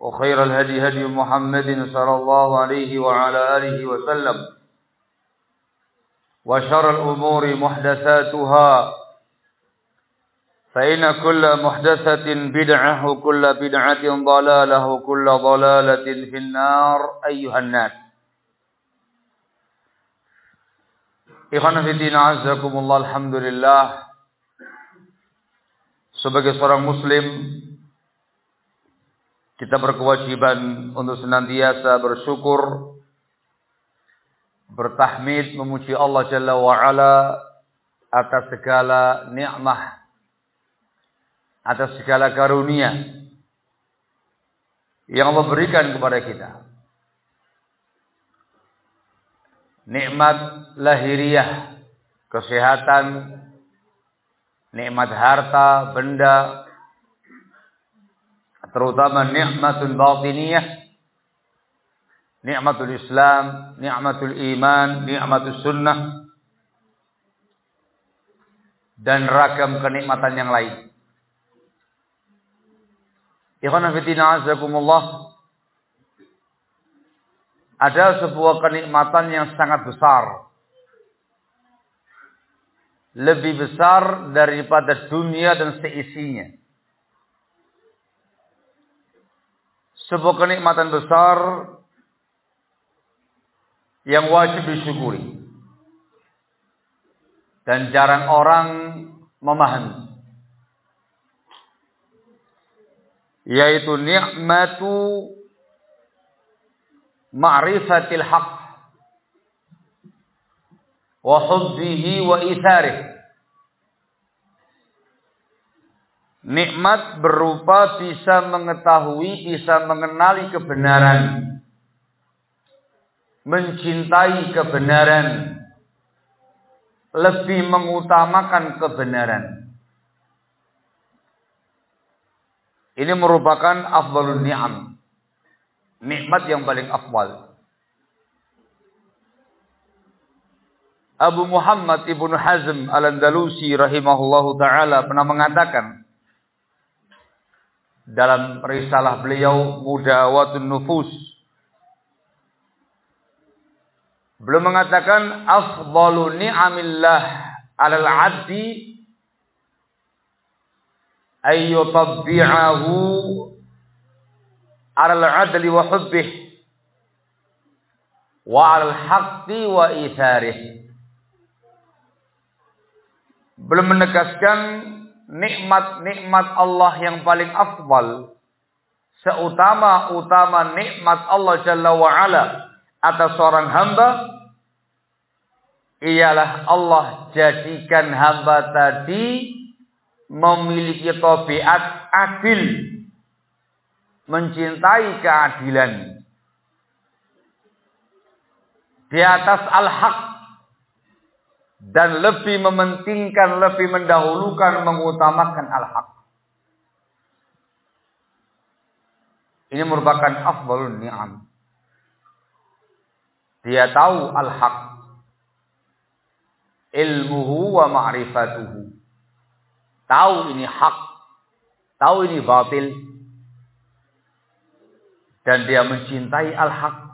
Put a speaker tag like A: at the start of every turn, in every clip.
A: وخير الهدي هدي محمد صلى الله عليه وعلى آله وسلم وشر الأمور محدثاتها فإن كل محدثة بدعة وكل بدعة ضلالة وكل ضلالة في النار أيها الناس. Ikhwan Fiddina Azakumullah Alhamdulillah Sebagai seorang muslim Kita berkewajiban untuk senantiasa bersyukur Bertahmid memuji Allah Jalla wa'ala Atas segala nikmah Atas segala karunia Yang Allah berikan kepada kita. Nikmat lahiriah Kesehatan Nikmat harta, benda terutama nikmatul batiniyah nikmatul Islam, nikmatul iman, nikmatul sunnah dan ragam kenikmatan yang lain. Ikhwan fillah azakumullah ada sebuah kenikmatan yang sangat besar. Lebih besar daripada dunia dan seisinya. Sebuah kenikmatan besar yang wajib disyukuri. Dan jarang orang memahami. Yaitu nikmatu ma'rifatil haq wa hubbihi wa itharih Nikmat berupa bisa mengetahui, bisa mengenali kebenaran. Mencintai kebenaran. Lebih mengutamakan kebenaran. Ini merupakan afdalun ni'am. Nikmat yang paling afdal. Abu Muhammad Ibnu Hazm Al-Andalusi rahimahullahu taala pernah mengatakan dalam risalah beliau Mudawatun Nufus. Beliau mengatakan afdalu ni'amillah 'alal 'abdi ay yutabbi'ahu 'alal 'adli wa hubbih wa 'alal haqqi wa itharih. Belum menegaskan nikmat-nikmat Allah yang paling afdal. Seutama-utama nikmat Allah Jalla wa'ala atas seorang hamba ialah Allah jadikan hamba tadi memiliki tabiat adil mencintai keadilan. Di atas al-haq dan lebih mementingkan, lebih mendahulukan, mengutamakan al-haq. Ini merupakan afdalun ni'am. Dia tahu al-haq. Ilmuhu wa ma'rifatuhu. Tahu ini hak. Tahu ini batil. Dan dia mencintai al-haq.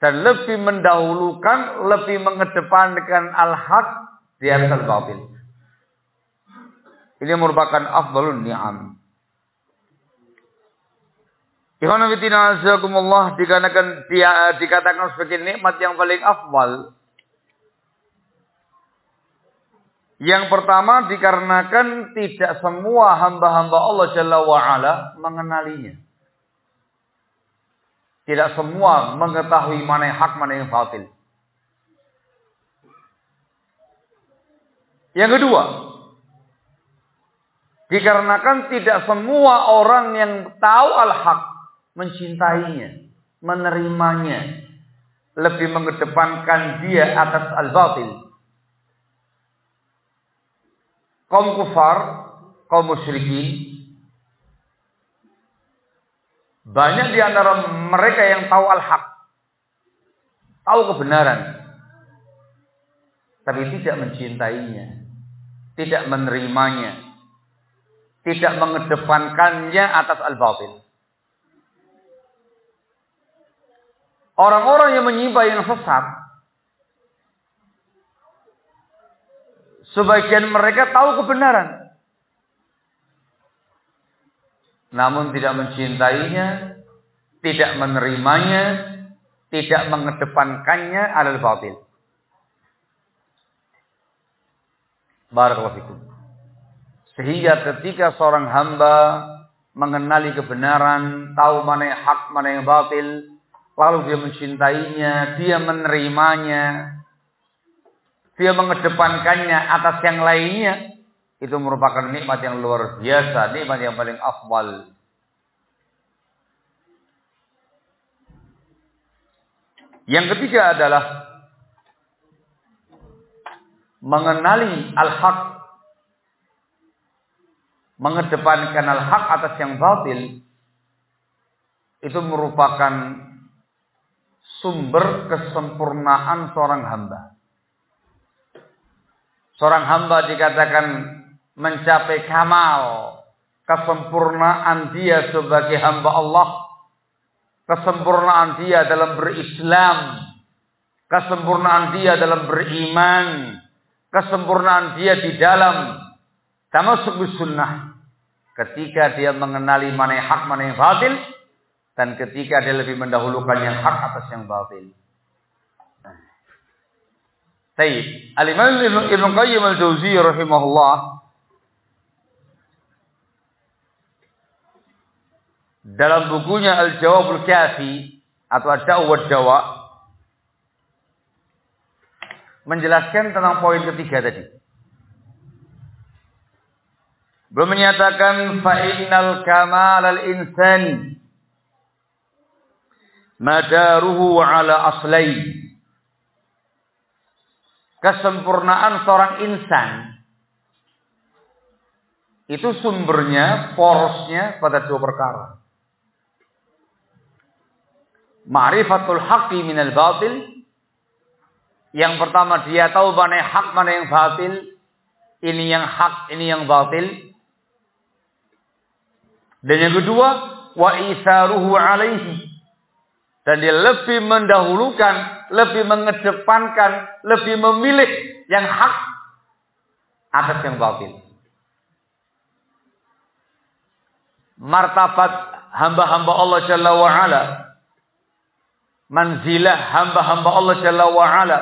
A: Dan lebih mendahulukan, lebih mengedepankan al-haq di atas al-batil. Ini merupakan afdalun ni'am. Ikhwan azakumullah dikarenakan dia dikatakan sebagai nikmat yang paling afdal. Yang pertama dikarenakan tidak semua hamba-hamba Allah Jalla wa'ala mengenalinya. Tidak semua mengetahui mana yang hak, mana yang batil. Yang kedua, dikarenakan tidak semua orang yang tahu al-haq mencintainya, menerimanya, lebih mengedepankan dia atas al-batil. Kaum kufar, kaum musyrikin, banyak di antara mereka yang tahu al-haq, tahu kebenaran, tapi tidak mencintainya, tidak menerimanya, tidak mengedepankannya atas al-batil. Orang-orang yang menyimpang yang sesat. Sebagian mereka tahu kebenaran. Namun tidak mencintainya, tidak menerimanya, tidak mengedepankannya adalah batil. Barakallahu Sehingga ketika seorang hamba mengenali kebenaran, tahu mana yang hak, mana yang batil, lalu dia mencintainya, dia menerimanya, dia mengedepankannya atas yang lainnya, itu merupakan nikmat yang luar biasa, nikmat yang paling afdal. Yang ketiga adalah mengenali al-haq, mengedepankan al-haq atas yang batil, itu merupakan sumber kesempurnaan seorang hamba. Seorang hamba dikatakan mencapai kamal, kesempurnaan dia sebagai hamba Allah, kesempurnaan dia dalam berislam, kesempurnaan dia dalam beriman, kesempurnaan dia di dalam termasuk sunnah. Ketika dia mengenali mana yang hak, mana yang batil, dan ketika dia lebih mendahulukan yang hak atas yang batil. Baik, Al-Imam Ibn Qayyim Al-Jauziyah rahimahullah dalam bukunya Al-Jawabul Kafi atau Ad-Da'wa Dawa menjelaskan tentang poin ketiga tadi. Belum menyatakan fa innal kamal al-insani madaruhu ala aslai. Kesempurnaan seorang insan itu sumbernya, porosnya pada dua perkara. Ma'rifatul haqqi minal batil. Yang pertama dia tahu mana yang hak, mana yang batil. Ini yang hak, ini yang batil. Dan yang kedua, wa isaruhu alaihi dan dia lebih mendahulukan, lebih mengedepankan, lebih memilih yang hak atas yang batil. Martabat hamba-hamba Allah Jalla wa'ala. Manzilah hamba-hamba Allah Jalla wa'ala.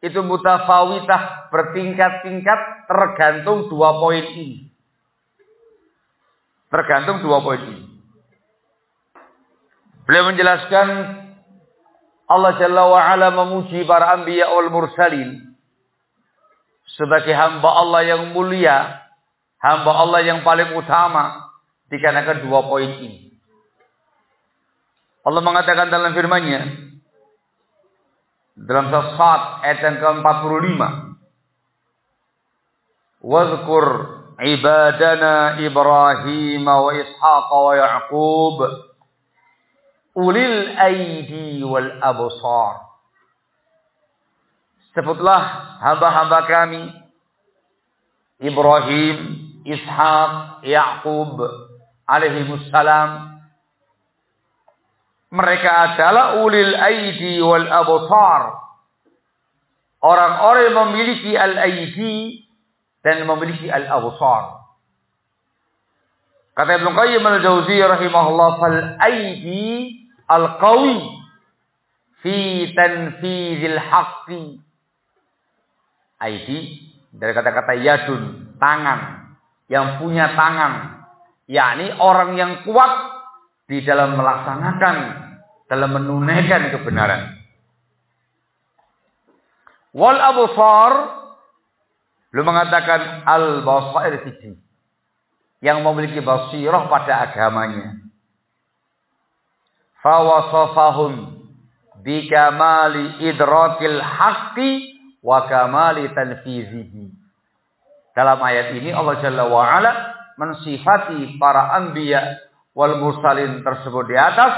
A: Itu mutafawitah bertingkat-tingkat tergantung dua poin ini. Tergantung dua poin ini. Beliau menjelaskan Allah Jalla wa ala memuji para anbiya wal mursalin sebagai hamba Allah yang mulia, hamba Allah yang paling utama dikarenakan dua poin ini. Allah mengatakan dalam firman-Nya dalam surat ayat yang ke-45 Wadhkur ibadana Ibrahim wa Ishaq wa Ya'qub ulil aidi wal absar Sebutlah hamba-hamba kami Ibrahim, Ishak, Yakub alaihi salam. Mereka adalah ulil aidi wal absar. Orang-orang yang memiliki al-aidi dan memiliki al-absar. Kata Ibnu Qayyim al-Jauziyah rahimahullah fal aidi al-qawi fi tanfizil haqqi Aidi dari kata-kata yadun, tangan. Yang punya tangan. yakni orang yang kuat di dalam melaksanakan, dalam menunaikan kebenaran. Wal absar belum mengatakan al basair siji yang memiliki basirah pada agamanya. Fawasafahum bikamali idrakil haqqi wa kamali tanfizihi. Dalam ayat ini Allah Jalla wa ala mensifati para anbiya wal mursalin tersebut di atas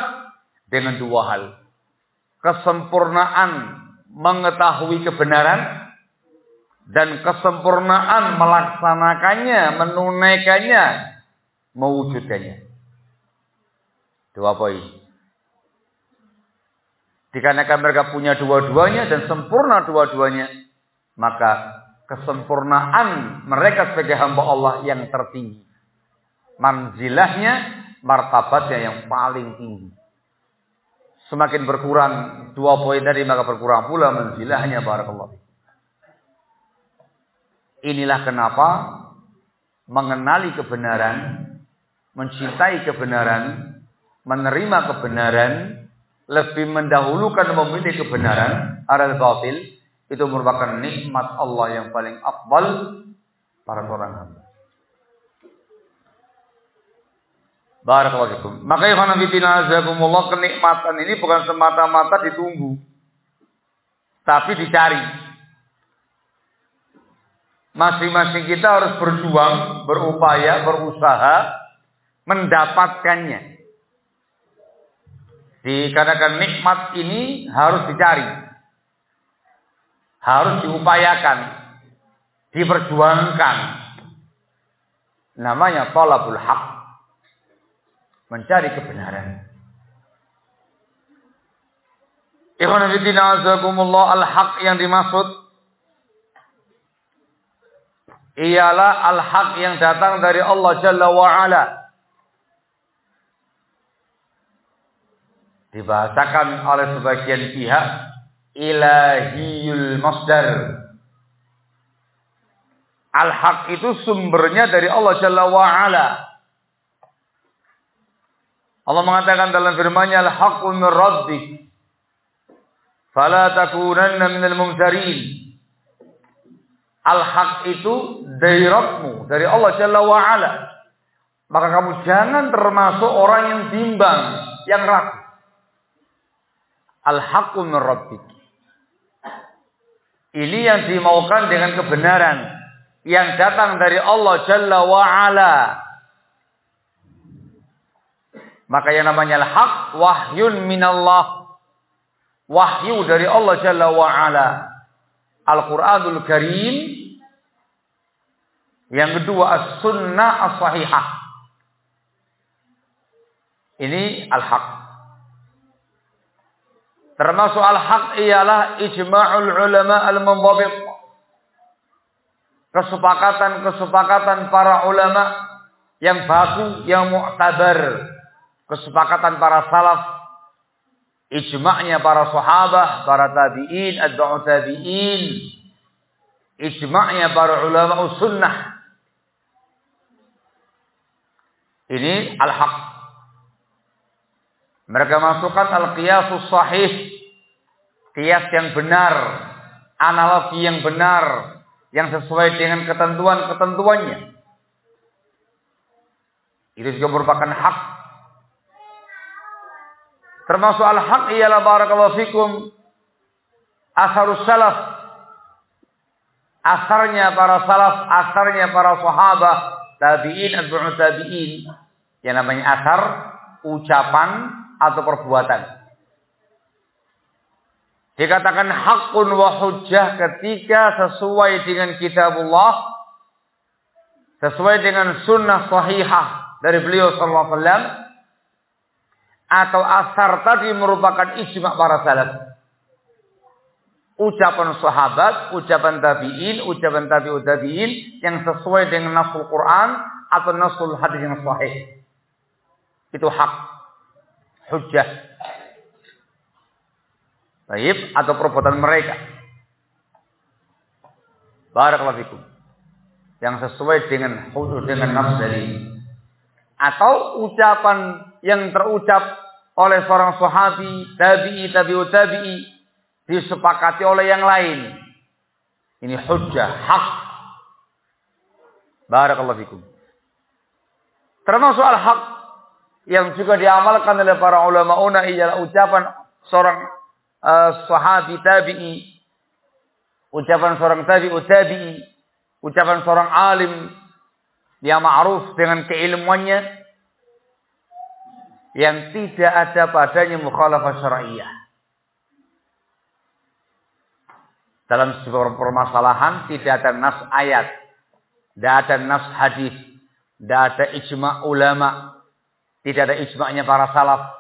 A: dengan dua hal. Kesempurnaan mengetahui kebenaran dan kesempurnaan melaksanakannya, menunaikannya, mewujudkannya. Dua poin. Dikarenakan mereka punya dua-duanya dan sempurna dua-duanya, maka kesempurnaan mereka sebagai hamba Allah yang tertinggi. Manzilahnya, martabatnya yang paling tinggi. Semakin berkurang dua poin dari maka berkurang pula manzilahnya barakallahu. Inilah kenapa mengenali kebenaran, mencintai kebenaran, menerima kebenaran, lebih mendahulukan memilih kebenaran aral batil itu merupakan nikmat Allah yang paling afdal para orang hamba. Barakallahu fikum. Maka ikhwan fillah azakumullah kenikmatan ini bukan semata-mata ditunggu tapi dicari. Masing-masing kita harus berjuang, berupaya, berusaha mendapatkannya. Dikarenakan nikmat ini harus dicari. Harus diupayakan. Diperjuangkan. Namanya talabul haq. Mencari kebenaran. Ikhwan al-haq yang dimaksud ialah al-haq yang datang dari Allah Jalla wa ala dibahasakan oleh sebagian pihak ilahiyul masdar. Al-haq itu sumbernya dari Allah Jalla wa ala. Allah mengatakan dalam firman-Nya al-haqqu min rabbik. Fala takunanna minal mumtarin. Al-haq itu dari Rabbmu, dari Allah Jalla wa ala. Maka kamu jangan termasuk orang yang bimbang, yang ragu. Al-haqqu min rabbik. Ini yang dimaukan dengan kebenaran yang datang dari Allah Jalla wa ala. Maka yang namanya al-haq wahyun minallah. Wahyu dari Allah Jalla wa ala. Al-Qur'anul Karim. Yang kedua as-sunnah as-sahihah. Ini al-haq. Termasuk al-haq ialah ijma'ul ulama al-mundhabit. Kesepakatan-kesepakatan para ulama yang baku, yang mu'tabar. Kesepakatan para salaf. Ijma'nya para sahabah, para tabi'in, ad-du'u tabi'in. Ijma'nya para ulama sunnah. Ini al-haq. Mereka masukkan al-qiyasus sahih. Kias yang benar. Analogi yang benar. Yang sesuai dengan ketentuan-ketentuannya. Itu juga merupakan hak. Termasuk al-haq ialah barakallahu fikum. Asarus salaf. Asarnya para salaf. Asarnya para sahabat tabi'in atau tabi'in yang namanya asar, ucapan atau perbuatan. Dikatakan hakun wa hujjah ketika sesuai dengan kitabullah, sesuai dengan sunnah sahihah dari beliau sallallahu alaihi wasallam, atau asar tadi merupakan ijma' para salaf ucapan sahabat, ucapan tabi'in, ucapan tabi'ut tabi'in yang sesuai dengan nasul Quran atau nasul hadis yang sahih. Itu hak. Hujjah. Baik, atau perbuatan mereka. Barakallahu fikum. Yang sesuai dengan hudud dengan nafs dari atau ucapan yang terucap oleh seorang sahabi, tabi'i, tabi'ut tabi'i disepakati oleh yang lain. Ini hujjah, hak. Barakallahu fikum. Termasuk al-haq yang juga diamalkan oleh para ulama una ialah ucapan seorang uh, sahabi tabi'i, ucapan seorang tabi'u tabi'i, ucapan seorang alim yang ma'ruf dengan keilmuannya yang tidak ada padanya mukhalafah syar'iyyah. Dalam sebuah permasalahan tidak ada nas ayat, tidak ada nas hadis, tidak ada ijma ulama, tidak ada ijma'nya para salaf,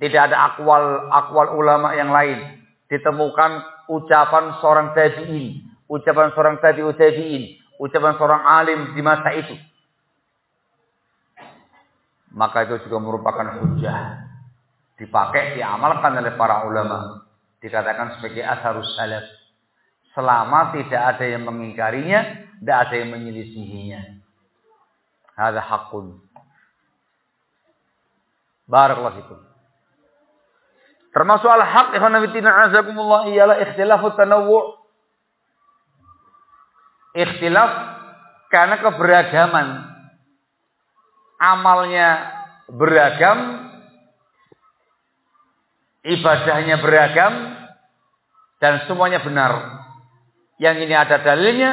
A: tidak ada akwal akwal ulama yang lain. Ditemukan ucapan seorang tabi'in, ucapan seorang tabi'ut tabi'in, ucapan seorang alim di masa itu. Maka itu juga merupakan hujah. Dipakai, diamalkan oleh para ulama. Dikatakan sebagai asharus salaf selama tidak ada yang mengingkarinya, tidak ada yang menyelisihinya. Ada hakun. Barakallahu fikum. Termasuk al-haq ikhwan azakumullah ialah ikhtilafut tanawwu'. Ikhtilaf karena keberagaman. Amalnya beragam, ibadahnya beragam, dan semuanya benar. Yang ini ada dalilnya,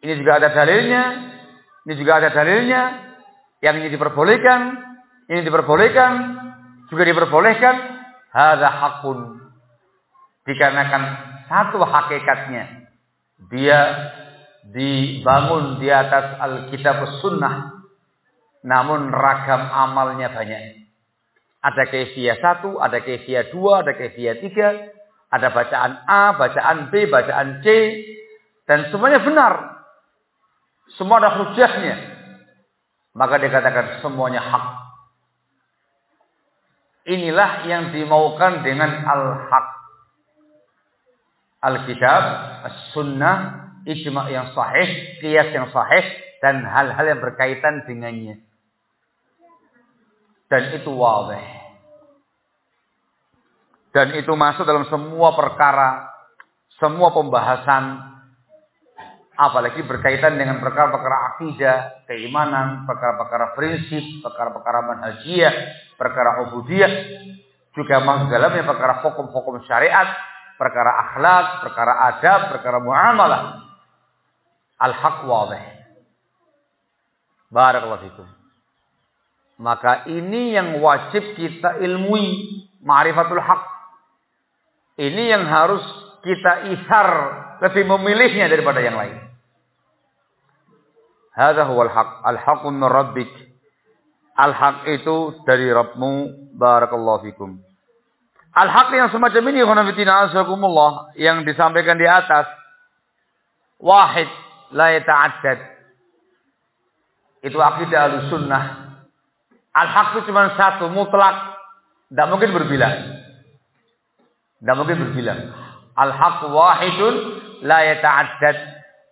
A: ini juga ada dalilnya, ini juga ada dalilnya, yang ini diperbolehkan, ini diperbolehkan, juga diperbolehkan, ada hakun. Dikarenakan satu hakikatnya, dia dibangun di atas Alkitab Sunnah, namun ragam amalnya banyak. Ada kefiah satu, ada kefiah dua, ada kefiah tiga, ada bacaan A, bacaan B, bacaan C. Dan semuanya benar. Semua ada hujahnya. Maka dikatakan semuanya hak. Inilah yang dimaukan dengan al-haq. Alkitab, as-sunnah, ijma' yang sahih, kias yang sahih, dan hal-hal yang berkaitan dengannya. Dan itu wabah. Dan itu masuk dalam semua perkara, semua pembahasan, apalagi berkaitan dengan perkara-perkara akidah, keimanan, perkara-perkara prinsip, perkara-perkara manhajiyah, perkara ubudiyah, juga masuk dalamnya perkara hukum-hukum syariat, perkara akhlak, perkara adab, perkara muamalah. Al-haq wadih. Barakallahu fikum. Maka ini yang wajib kita ilmui. Ma'rifatul haq. Ini yang harus kita isar lebih memilihnya daripada yang lain. Hadza huwal haq. Al-haqqu min rabbik. Al-haq itu dari Rabbmu. Barakallahu fikum. Al-haq yang semacam ini yang disampaikan di atas wahid la yata'addad. Itu akidah al-sunnah. Al-haq itu cuma satu mutlak, tidak mungkin berbilang. Tidak mungkin berbilang. Al-haq wahidun la yata'addad.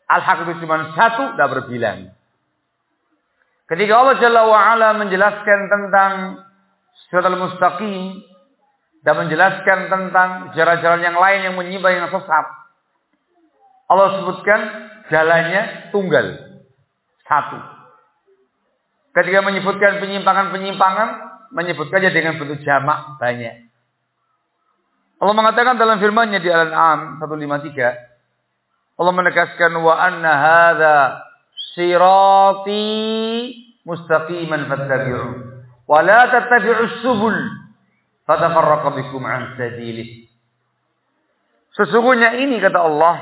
A: Al-haq itu cuma satu, tidak berbilang. Ketika Allah Jalla wa'ala menjelaskan tentang al mustaqim dan menjelaskan tentang jalan-jalan yang lain yang menyimpang yang sesat. Allah sebutkan jalannya tunggal. Satu. Ketika menyebutkan penyimpangan-penyimpangan, menyebutkannya dengan bentuk jamak banyak. Allah mengatakan dalam firman-Nya di Al-An'am 153, Allah menegaskan wa anna hadza sirati mustaqiman fattabi'u wa la tattabi'us subul fatafarraqa bikum an sabilih. Sesungguhnya ini kata Allah,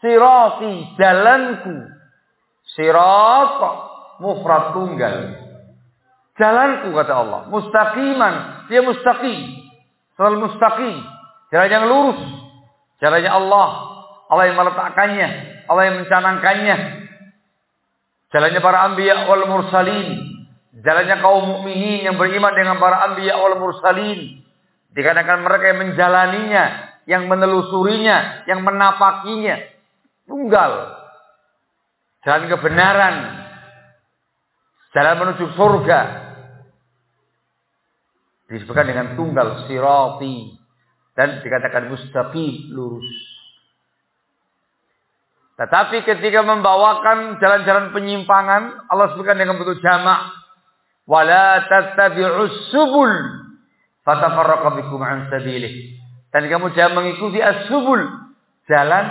A: sirati jalanku. Sirat mufrad tunggal. Jalanku kata Allah, mustaqiman, dia mustaqim. Selalu mustaqim, jalan yang lurus. Jalannya Allah, Allah yang meletakkannya, Allah yang mencanangkannya. Jalannya para anbiya wal mursalin, jalannya kaum mukminin yang beriman dengan para anbiya wal mursalin. Dikarenakan mereka yang menjalaninya, yang menelusurinya, yang menapakinya. Tunggal. Jalan kebenaran. Jalan menuju surga. Disebutkan dengan tunggal sirati. Dan dikatakan mustaqim lurus. Tetapi ketika membawakan jalan-jalan penyimpangan, Allah sebutkan dengan bentuk jamak. Wala tattabi'us subul. Fatafarraqa bikum an sabilih. Dan kamu jangan mengikuti as-subul. Jalan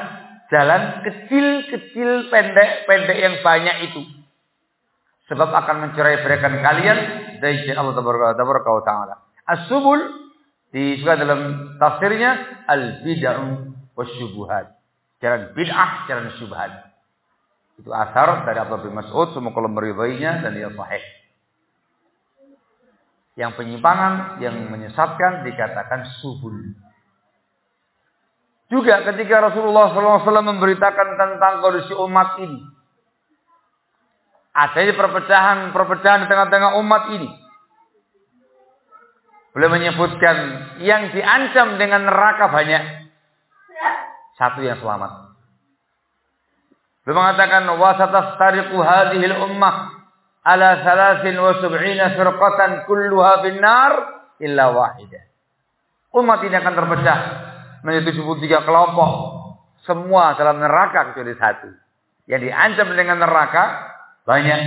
A: jalan kecil-kecil pendek-pendek yang banyak itu. Sebab akan mencerai berikan kalian dari Allah Tabaraka wa Ta'ala. As-subul disebut dalam tafsirnya al-bid'ah wasyubuhat. Jalan bid'ah, jalan syubhat. Itu asar dari Abdullah bin Mas'ud, semoga Allah meridainya dan dia sahih. Yang penyimpangan, yang menyesatkan dikatakan subul. Juga ketika Rasulullah SAW memberitakan tentang kondisi umat ini. Adanya perpecahan-perpecahan di tengah-tengah umat ini. Beliau menyebutkan yang diancam dengan neraka banyak. Satu yang selamat. Beliau mengatakan wasatastariqu hadhihi al-ummah ala thalathin wa sab'ina firqatan kulluha finnar illa wahidah. Umat ini akan terpecah menjadi 73 kelompok. Semua dalam neraka kecuali satu. Yang diancam dengan neraka banyak.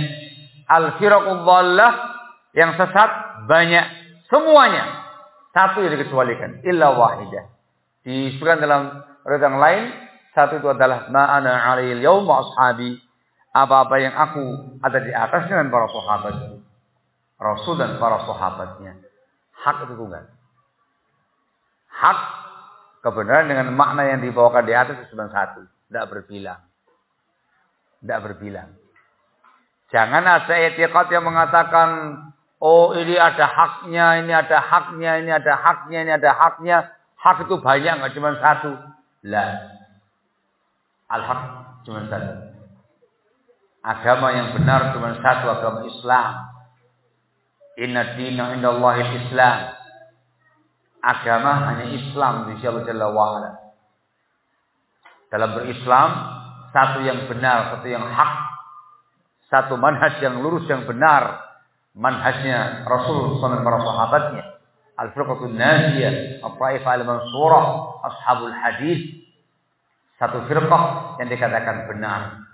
A: Al-firaqul yang sesat banyak. Semuanya. Satu yang dikecualikan. Illa wahidah. Disebutkan dalam riwayat yang lain. Satu itu adalah ma'ana alil yaum ashabi. Apa-apa yang aku ada di atas dengan para sahabat. Rasul dan para sahabatnya. Hak itu tunggal. Hak kebenaran dengan makna yang dibawakan di atas itu cuma satu. Tidak berbilang. Tidak berbilang. Jangan ada etikat yang mengatakan, oh ini ada haknya, ini ada haknya, ini ada haknya, ini ada haknya. Hak itu banyak, nggak cuma satu. Lah. Al-haq cuma satu. Agama yang benar cuma satu, agama Islam. Inna dina inda Islam agama hanya Islam di Jalla. Dalam berislam, satu yang benar, satu yang hak, satu manhaj yang lurus yang benar, manhajnya Rasul SAW para sahabatnya. Al-Firqatul Najiyah, Al-Taifah Al-Mansurah, Ashabul Hadis. Satu firqah yang dikatakan benar.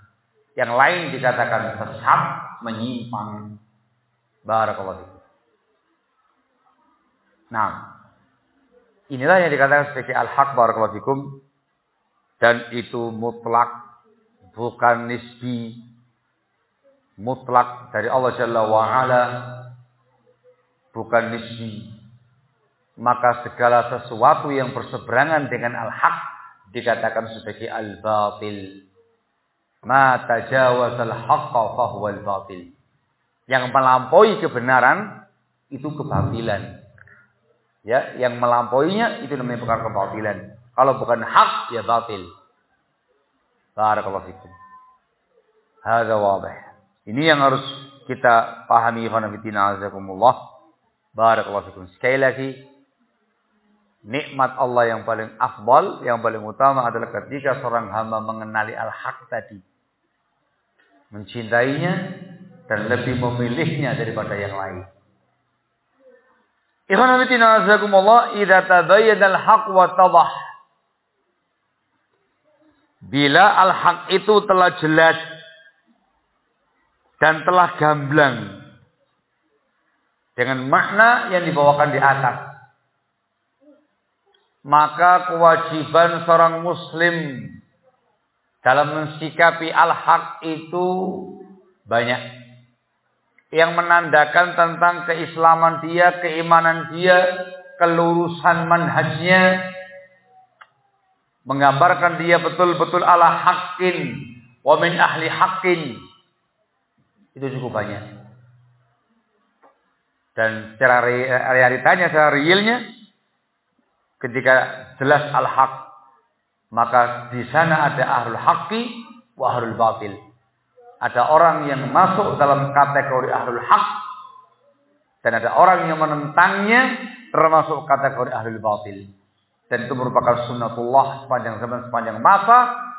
A: Yang lain dikatakan sesat, menyimpang. Barakallahu Nah, Inilah yang dikatakan sebagai al-haq barakallahu dan itu mutlak bukan nisbi. Mutlak dari Allah Jalla wa ala bukan nisbi. Maka segala sesuatu yang berseberangan dengan al-haq dikatakan sebagai al-batil ma tajawaz al-haqqa fahuwa al-batil yang melampaui kebenaran itu kebatilan ya yang melampauinya itu namanya perkara kebatilan. Kalau bukan hak ya batil. Barakallahu fikum. Hadza wadih. Ini yang harus kita pahami ikhwan fillah azakumullah. Barakallahu fikum. Sekali lagi nikmat Allah yang paling afdal, yang paling utama adalah ketika seorang hamba mengenali al-haq tadi. Mencintainya, dan lebih memilihnya daripada yang lain. Ikhwan fillah azakumullah idza tabayyana al-haq wa tadah. Bila al-haq itu telah jelas dan telah gamblang dengan makna yang dibawakan di atas. Maka kewajiban seorang muslim dalam mensikapi al-haq itu banyak yang menandakan tentang keislaman dia, keimanan dia, kelurusan manhajnya, menggambarkan dia betul-betul ala haqqin wa min ahli haqqin. Itu cukup banyak. Dan secara realitanya, secara realnya, ketika jelas al-haq, maka di sana ada ahlul haqqi wa ahlul batil ada orang yang masuk dalam kategori ahlul haq dan ada orang yang menentangnya termasuk kategori ahlul batil. Dan itu merupakan sunnatullah sepanjang zaman sepanjang masa.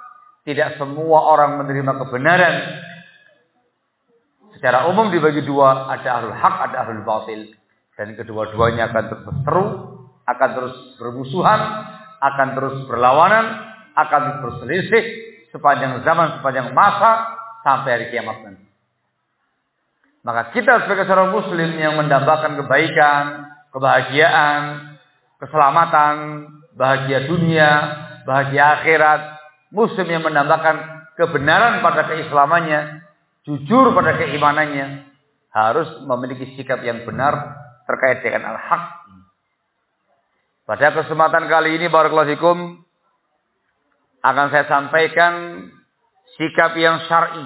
A: Tidak semua orang menerima kebenaran. Secara umum dibagi dua, ada ahlul haq, ada ahlul batil. Dan kedua-duanya akan terus berseru, akan terus bermusuhan, akan terus berlawanan, akan terus berselisih sepanjang zaman, sepanjang masa, sampai hari kiamat nanti. Maka kita sebagai seorang muslim yang mendambakan kebaikan, kebahagiaan, keselamatan, bahagia dunia, bahagia akhirat, muslim yang mendambakan kebenaran pada keislamannya, jujur pada keimanannya, harus memiliki sikap yang benar terkait dengan al-haq. Pada kesempatan kali ini, Barakallahu Fikum, akan saya sampaikan sikap yang syar'i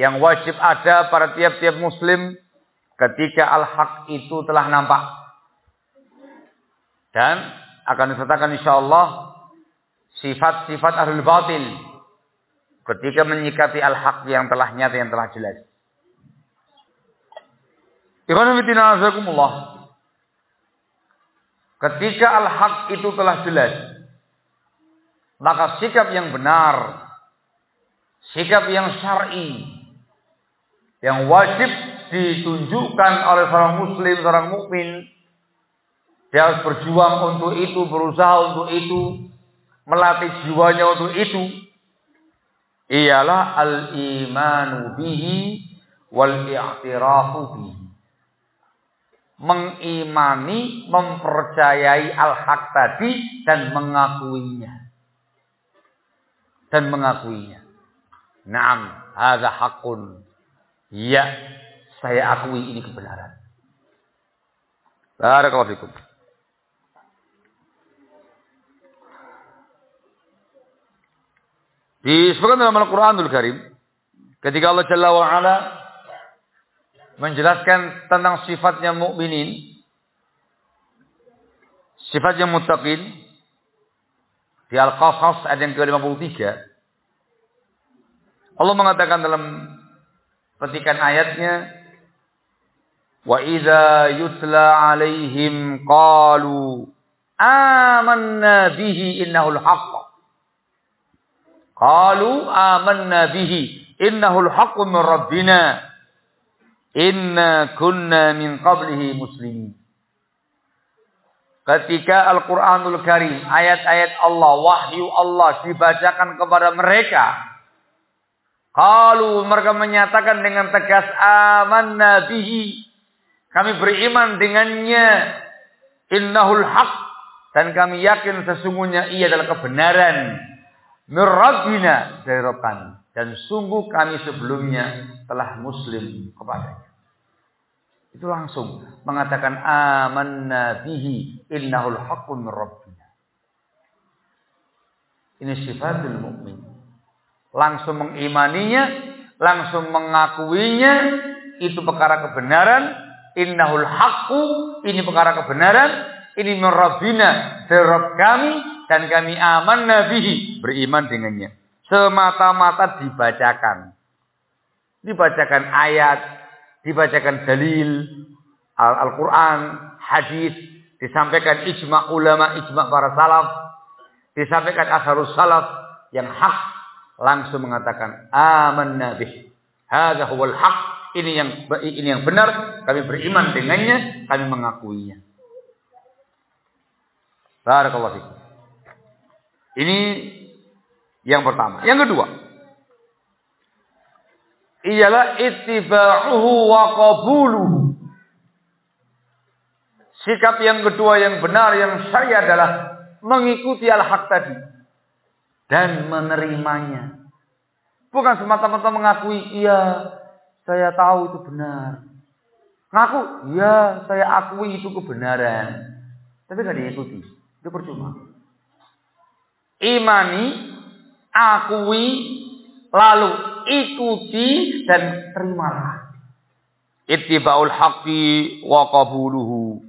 A: yang wajib ada pada tiap-tiap muslim ketika al-haq itu telah nampak. Dan akan disertakan insyaallah sifat-sifat ahlul batil ketika menyikapi al-haq yang telah nyata yang telah jelas. Ketika al-haq itu telah jelas, maka sikap yang benar sikap yang syar'i yang wajib ditunjukkan oleh seorang muslim, seorang mukmin. Dia harus berjuang untuk itu, berusaha untuk itu, melatih jiwanya untuk itu. Ialah al-imanu bihi wal i'tirafu bihi. Mengimani, mempercayai al-haq tadi dan mengakuinya. Dan mengakuinya. Naam, hadza haqqun. Ya, saya akui ini kebenaran. Barakallahu fikum. Disebutkan dalam Al-Quranul Karim. Ketika Allah Jalla wa'ala menjelaskan tentang sifatnya mukminin, sifatnya muttaqin. Di Al-Qasas ayat yang ke-53 Allah mengatakan dalam petikan ayatnya Wa idza yutla alaihim qalu amanna bihi innahul haqq. Qalu amanna bihi innahul haqq min rabbina inna kunna min qablihi muslimin Ketika Al-Quranul Karim, ayat-ayat Allah, wahyu Allah dibacakan kepada mereka, kalau mereka menyatakan dengan tegas aman nabihi. Kami beriman dengannya. Innahul haq. Dan kami yakin sesungguhnya ia adalah kebenaran. Mirrabbina dari Rabb. Dan sungguh kami sebelumnya telah muslim kepadanya. Itu langsung mengatakan aman nabihi. Innahul haqqun mirrabbina. Ini sifatul mu'min langsung mengimaninya, langsung mengakuinya, itu perkara kebenaran, innahul haqqu, ini perkara kebenaran, ini merabina dari kami dan kami aman nabihi beriman dengannya. Semata-mata dibacakan. Dibacakan ayat, dibacakan dalil, Al-Quran, hadis, disampaikan ijma ulama, ijma para salaf, disampaikan asharus salaf yang hak langsung mengatakan aman nabi. Hadza huwal. Ini yang ini yang benar, kami beriman dengannya, kami mengakuinya. Barakallahu. Ini yang pertama. Yang kedua, ialah ittiba'uhu wa qabuluhu. Sikap yang kedua yang benar yang syariah adalah mengikuti al-haq tadi dan menerimanya. Bukan semata-mata mengakui, iya, saya tahu itu benar. Ngaku, iya, saya akui itu kebenaran. Tapi tidak diikuti. Itu percuma. Imani, akui, lalu ikuti dan terimalah. Ittiba'ul haqqi wa qabuluhu.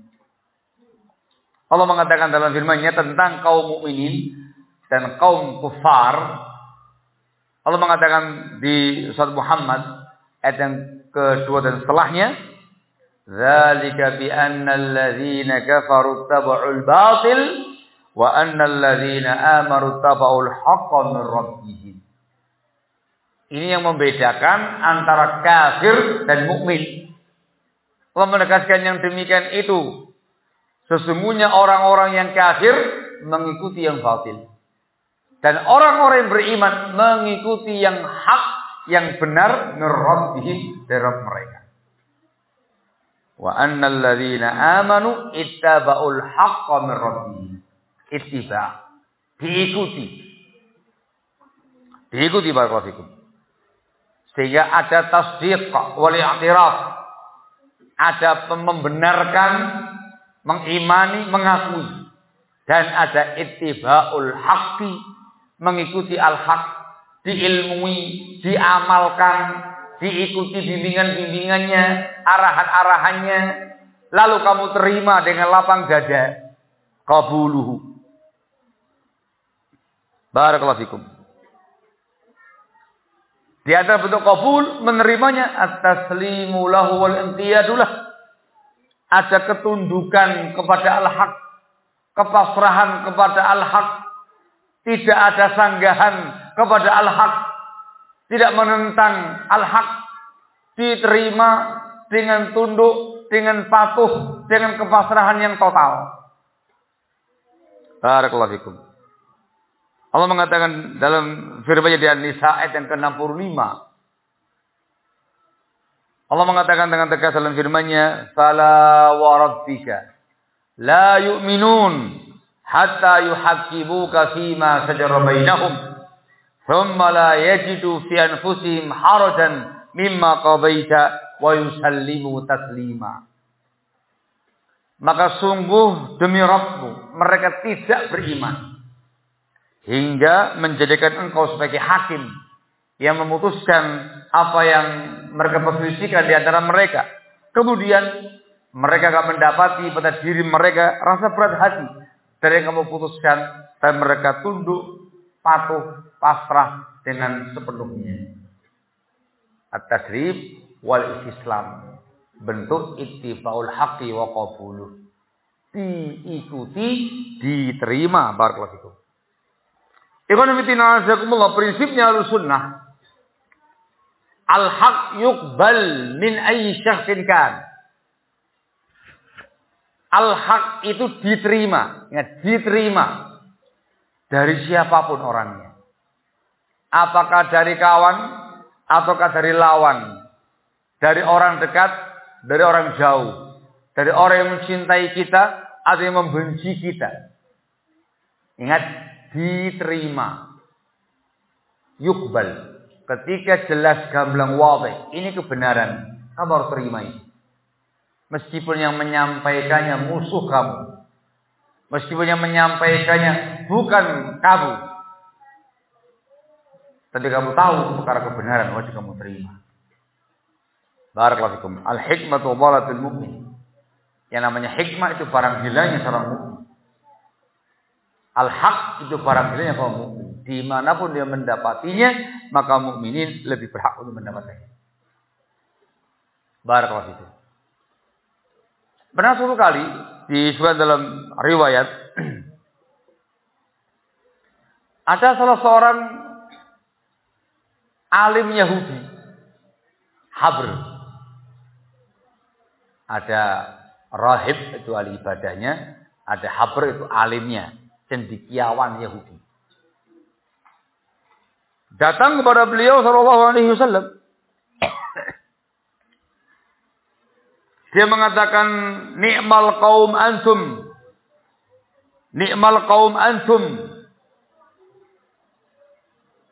A: Allah mengatakan dalam firman-Nya tentang kaum mukminin dan kaum kufar Allah mengatakan di surat Muhammad ayat yang kedua dan setelahnya, "Dzalika bi anna alladziina kafaru tabau'ul batil wa anna alladziina amanu tabau'ul haqqa min rabbihim." Ini yang membedakan antara kafir dan mukmin. Allah menegaskan yang demikian itu. Sesungguhnya orang-orang yang kafir mengikuti yang batil. Dan orang-orang yang beriman mengikuti yang hak, yang benar nurrabbihim dari mereka. Wa annal ladzina amanu ittaba'ul haqqa min rabbihim. Ittiba. Diikuti. Diikuti barakallahu. Sehingga ada tasdiq wal i'tiraf. Ada membenarkan, mengimani, mengakui. Dan ada ittiba'ul haqqi mengikuti al-haq, diilmui, diamalkan, diikuti bimbingan-bimbingannya, arahan-arahannya, lalu kamu terima dengan lapang dada. Qabuluhu. Barakallahu fikum. Di antara bentuk kabul menerimanya at-taslimu lahu wal intiyadulah. Ada ketundukan kepada al-haq, kepasrahan kepada al-haq, tidak ada sanggahan kepada al-haq. Tidak menentang al-haq. Diterima dengan tunduk, dengan patuh, dengan kepasrahan yang total. Barakallahu fikum. Allah mengatakan dalam firman-Nya di An-Nisa ayat yang ke-65. Allah mengatakan dengan tegas dalam firman-Nya, "Fala wa rabbika la yu'minun hatta yuhaqqibuka fima sajara bainahum thumma la yajidu fi anfusihim harajan mimma qadaita wa yusallimu taslima maka sungguh demi Rabbmu mereka tidak beriman hingga menjadikan engkau sebagai hakim yang memutuskan apa yang mereka perselisihkan di antara mereka. Kemudian mereka akan mendapati pada diri mereka rasa berat hati dari yang kamu putuskan dan mereka tunduk, patuh, pasrah dengan sepenuhnya. At-tasrif wal islam bentuk ittifaul haqqi wa qabuluh. Diikuti, diterima barakallahu fillah azakumullah prinsipnya al-sunnah al-haq yuqbal min ayyi syakhsin kan. Al-haq itu diterima. Ya, diterima. Dari siapa pun orangnya. Apakah dari kawan, ataukah dari lawan. Dari orang dekat, dari orang jauh. Dari orang yang mencintai kita, atau yang membenci kita. Ingat, diterima. Yukbal. Ketika jelas gamblang wabe, ini kebenaran. Kamu harus terima ini. Meskipun yang menyampaikannya musuh kamu. Meskipun yang menyampaikannya bukan kamu. Tapi kamu tahu perkara kebenaran wajib kamu terima. Barakallahu. Al-hikmatu dhalatul mu'min. Yang namanya hikmah itu barang gilanya seorang mukmin. Al-haq itu barang gilanya seorang mukmin. Di mana pun dia mendapatinya, maka mukminin lebih berhak untuk mendapatkannya. Barakallahu fikum. Pernah suatu kali disebut dalam riwayat ada salah seorang alim Yahudi habr. Ada rahib itu ahli ibadahnya, ada habr itu alimnya, cendikiawan Yahudi. Datang kepada beliau sallallahu alaihi wasallam. Dia mengatakan ni'mal qaum antum. Ni'mal qaum antum.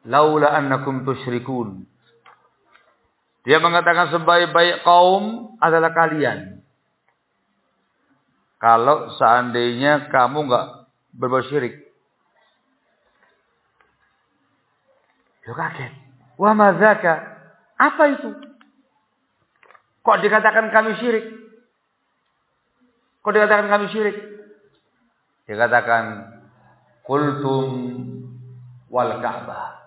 A: Laula annakum tusyrikun. Dia mengatakan sebaik-baik kaum adalah kalian. Kalau seandainya kamu nggak berbuat syirik. Dia kaget. Wah mazaka. Apa itu? Kok dikatakan kami syirik? Kok dikatakan kami syirik? Dikatakan kultum wal Ka'bah.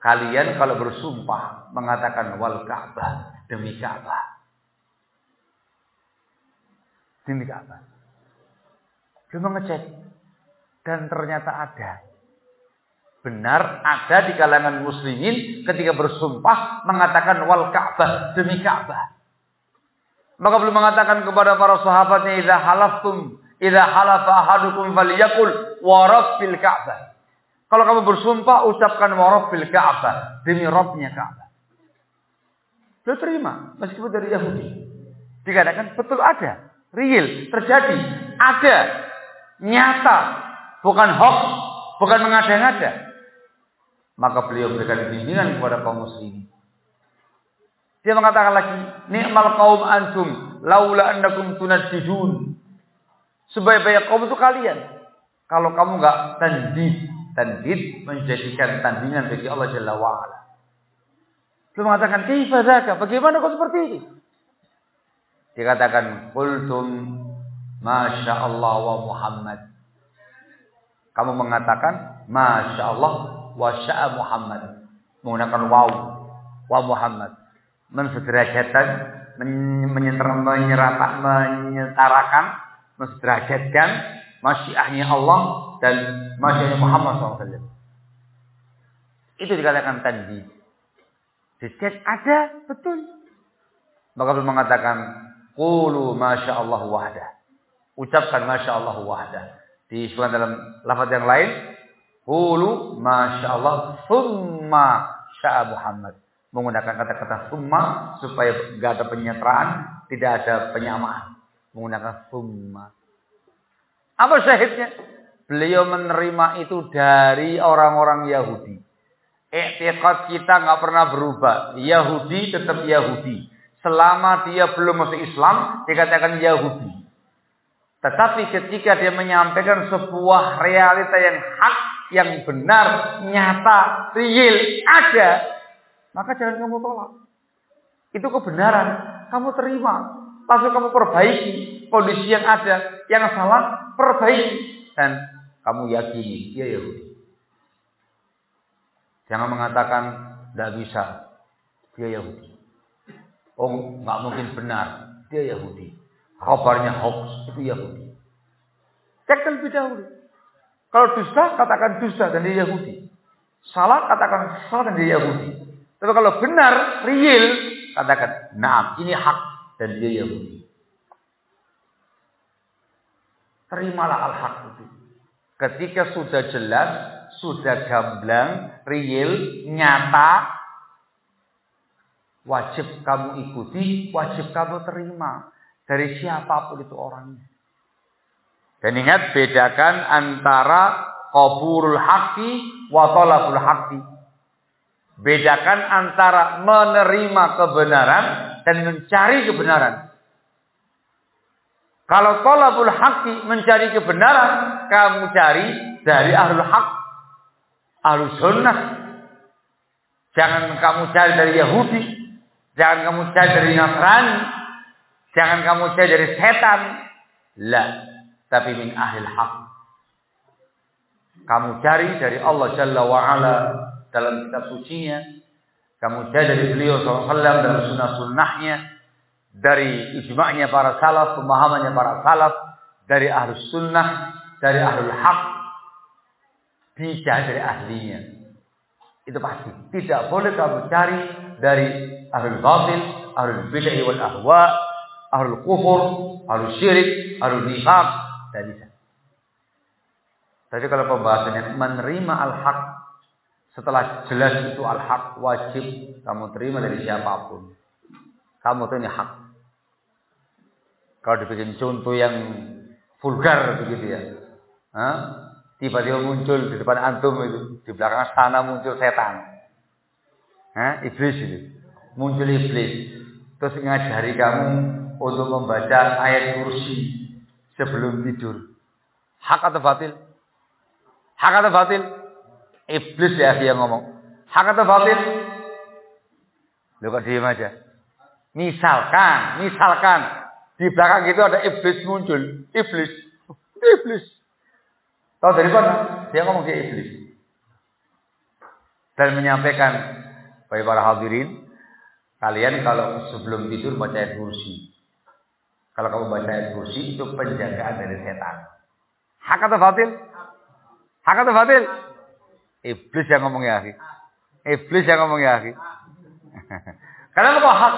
A: Kalian kalau bersumpah mengatakan wal Ka'bah demi Ka'bah. Demi Ka'bah. Dia mengecek dan ternyata ada benar ada di kalangan muslimin ketika bersumpah mengatakan wal Ka'bah demi Ka'bah. Maka belum mengatakan kepada para sahabatnya idza halaftum idza halafa ahadukum falyakul wa rabbil Ka'bah. Kalau kamu bersumpah ucapkan wa rabbil Ka'bah demi Rabbnya Ka'bah. Dia terima meskipun dari Yahudi. Dikatakan betul ada, real, terjadi, ada, nyata, bukan hoax, bukan mengada-ngada maka beliau berikan bimbingan kepada kaum muslimin. Dia mengatakan lagi, "Ni'mal kaum antum laula annakum tunajjidun." Sebaik-baik kaum itu kalian. Kalau kamu enggak tandid, tandid menjadikan tandingan bagi Allah Jalla wa ala. Beliau mengatakan, "Kaifa? Bagaimana kau seperti ini?" Dikatakan, "Qultum Masya Allah wa Muhammad." Kamu mengatakan, Masya Allah wa sya'a Muhammad. Menggunakan waw. Wa Muhammad. Mensederajatkan, menyerata, menyetarakan, mensederajatkan masyiahnya Allah dan masyiahnya Muhammad SAW. Itu dikatakan tadi. Dicek ada, betul. Maka belum mengatakan, Qulu Masya Allah wahdah. Ucapkan Masya Allah wahdah. Disebutkan dalam lafaz yang lain, Hulu Masya Allah Summa Sya'a Muhammad. Menggunakan kata-kata summa Supaya gak ada penyetraan Tidak ada penyamaan. Menggunakan summa Apa syahidnya? Beliau menerima itu dari orang-orang Yahudi. Iktiqat kita nggak pernah berubah. Yahudi tetap Yahudi. Selama dia belum masuk Islam Dikatakan Yahudi Tetapi ketika dia menyampaikan sebuah realita yang hak yang benar, nyata, real, ada, maka jangan kamu tolak. Itu kebenaran, kamu terima. Langsung kamu perbaiki kondisi yang ada, yang salah, perbaiki. Dan kamu yakini, ya Yahudi. Jangan mengatakan, tidak bisa, dia Yahudi. Oh, nggak mungkin benar, dia Yahudi. Kabarnya hoax, itu Yahudi. Cek terlebih dahulu. Kalau dusta, katakan dusta dan dia Yahudi. Salah, katakan salah dan dia Yahudi. Tapi kalau benar, real, katakan, nah ini hak dan dia Yahudi. Terimalah al-haq itu. Ketika sudah jelas, sudah gamblang, real, nyata, wajib kamu ikuti, wajib kamu terima. Dari siapa pun itu orangnya. Dan ingat bedakan antara qaburul haqqi wa talabul haqqi. Bedakan antara menerima kebenaran dan mencari kebenaran. Kalau talabul haqqi mencari kebenaran, kamu cari dari ahlul haq, ahlus sunnah. Jangan kamu cari dari Yahudi, jangan kamu cari dari Nasrani, jangan kamu cari dari setan. Lah, tapi min ahli haq. Kamu cari dari Allah Jalla wa'ala dalam kitab sucinya. Kamu cari dari beliau SAW dalam sunnah-sunnahnya. Dari ijma'nya para salaf, pemahamannya para salaf. Dari ahli sunnah, dari ahli haq. Bisa dari ahlinya. Itu pasti. Tidak boleh kamu cari dari ahlul batil, ahlul bid'ah wal ahwa, ahlul kufur, ahlul syirik, ahlul nifaq, dan bisa. Tapi kalau pembahasannya menerima al-haq setelah jelas itu al-haq wajib kamu terima dari siapa pun. Kamu tuh ini hak. Kalau dibikin contoh yang vulgar begitu ya. Tiba-tiba muncul di depan antum itu, di belakang sana muncul setan. Hah? Iblis itu. Muncul iblis. Terus ngajari kamu untuk membaca ayat kursi sebelum tidur. Hak atau batil? Hak atau batil? Iblis ya yang ngomong. Hak atau batil? Lu kok aja. Misalkan, misalkan di belakang itu ada iblis muncul. Iblis. Iblis. Tahu dari mana? Dia ngomong dia iblis. Dan menyampaikan, bagi para hadirin, kalian kalau sebelum tidur baca ayat kursi. Kalau kamu baca ayat kursi, itu penjagaan dari setan. Hak atau batil? Hak atau batil? Iblis yang ngomong ya, Iblis yang ngomong ya, Karena apa hak?